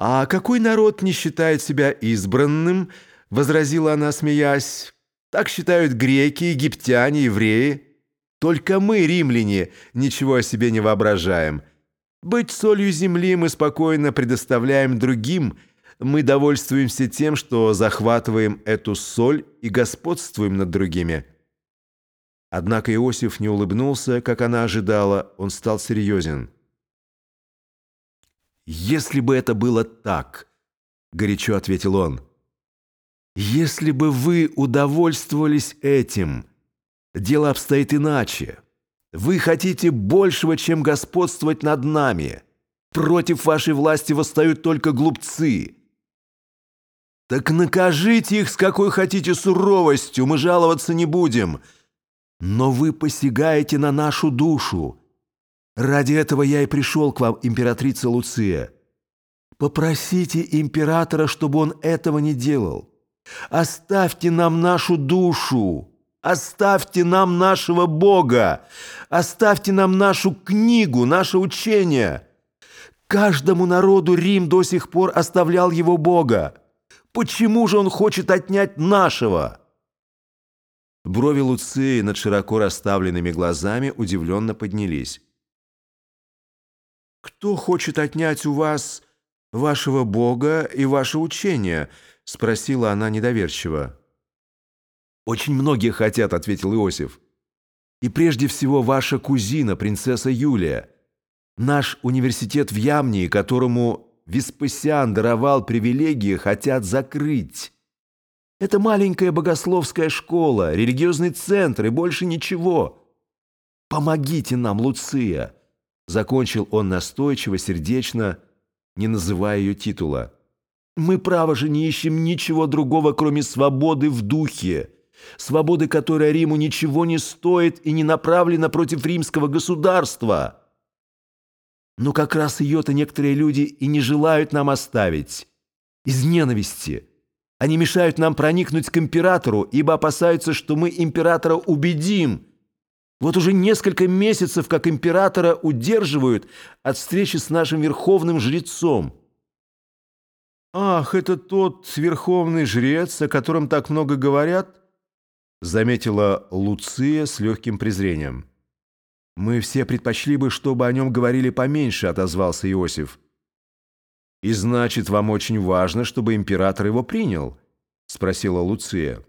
«А какой народ не считает себя избранным?» — возразила она, смеясь. «Так считают греки, египтяне, евреи. Только мы, римляне, ничего о себе не воображаем. Быть солью земли мы спокойно предоставляем другим, мы довольствуемся тем, что захватываем эту соль и господствуем над другими». Однако Иосиф не улыбнулся, как она ожидала, он стал серьезен. «Если бы это было так», — горячо ответил он, — «если бы вы удовольствовались этим, дело обстоит иначе. Вы хотите большего, чем господствовать над нами. Против вашей власти восстают только глупцы». «Так накажите их с какой хотите суровостью, мы жаловаться не будем. Но вы посягаете на нашу душу. Ради этого я и пришел к вам, императрица Луция. Попросите императора, чтобы он этого не делал. Оставьте нам нашу душу. Оставьте нам нашего Бога. Оставьте нам нашу книгу, наше учение. Каждому народу Рим до сих пор оставлял его Бога. Почему же он хочет отнять нашего?» Брови Луции над широко расставленными глазами удивленно поднялись. «Кто хочет отнять у вас вашего Бога и ваше учение?» — спросила она недоверчиво. «Очень многие хотят», — ответил Иосиф. «И прежде всего ваша кузина, принцесса Юлия. Наш университет в Ямнии, которому Веспасиан даровал привилегии, хотят закрыть. Это маленькая богословская школа, религиозный центр и больше ничего. Помогите нам, Луция!» Закончил он настойчиво, сердечно, не называя ее титула. «Мы, право же, не ищем ничего другого, кроме свободы в духе, свободы, которая Риму ничего не стоит и не направлена против римского государства. Но как раз ее-то некоторые люди и не желают нам оставить. Из ненависти. Они мешают нам проникнуть к императору, ибо опасаются, что мы императора убедим» Вот уже несколько месяцев, как императора удерживают от встречи с нашим верховным жрецом. «Ах, это тот верховный жрец, о котором так много говорят?» заметила Луция с легким презрением. «Мы все предпочли бы, чтобы о нем говорили поменьше», отозвался Иосиф. «И значит, вам очень важно, чтобы император его принял?» спросила Луция.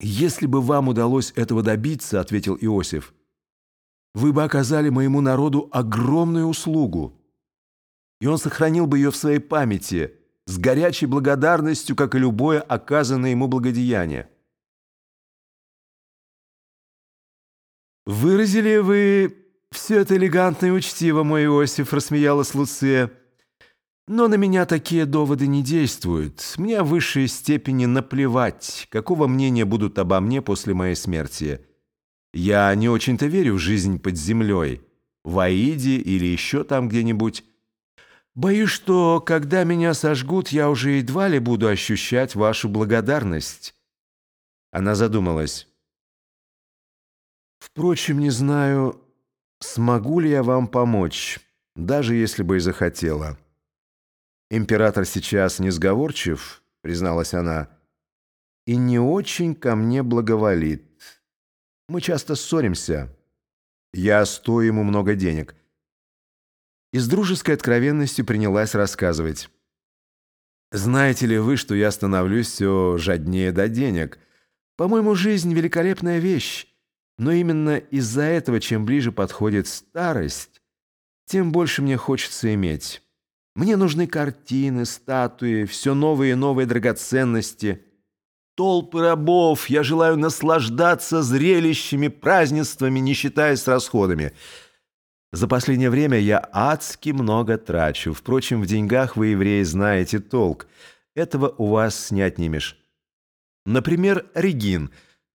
«Если бы вам удалось этого добиться, — ответил Иосиф, — вы бы оказали моему народу огромную услугу, и он сохранил бы ее в своей памяти с горячей благодарностью, как и любое оказанное ему благодеяние. «Выразили вы все это элегантно и учтиво, мой Иосиф», — рассмеялась Луция, — но на меня такие доводы не действуют. Мне в высшей степени наплевать, какого мнения будут обо мне после моей смерти. Я не очень-то верю в жизнь под землей, в Аиде или еще там где-нибудь. Боюсь, что, когда меня сожгут, я уже едва ли буду ощущать вашу благодарность». Она задумалась. «Впрочем, не знаю, смогу ли я вам помочь, даже если бы и захотела». «Император сейчас несговорчив», — призналась она, — «и не очень ко мне благоволит. Мы часто ссоримся. Я стою ему много денег». И с дружеской откровенностью принялась рассказывать. «Знаете ли вы, что я становлюсь все жаднее до денег? По-моему, жизнь — великолепная вещь, но именно из-за этого, чем ближе подходит старость, тем больше мне хочется иметь». Мне нужны картины, статуи, все новые и новые драгоценности. Толпы рабов, я желаю наслаждаться зрелищами, празднествами, не считаясь расходами. За последнее время я адски много трачу. Впрочем, в деньгах вы, евреи, знаете толк. Этого у вас не отнимешь. Например, Регин.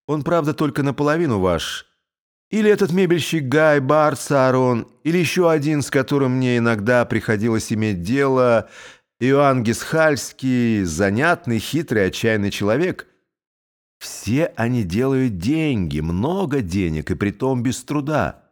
Он, правда, только наполовину ваш – или этот мебельщик Гай Барт Саарон, или еще один, с которым мне иногда приходилось иметь дело, Иоанн Гисхальский, занятный, хитрый, отчаянный человек. Все они делают деньги, много денег, и притом без труда.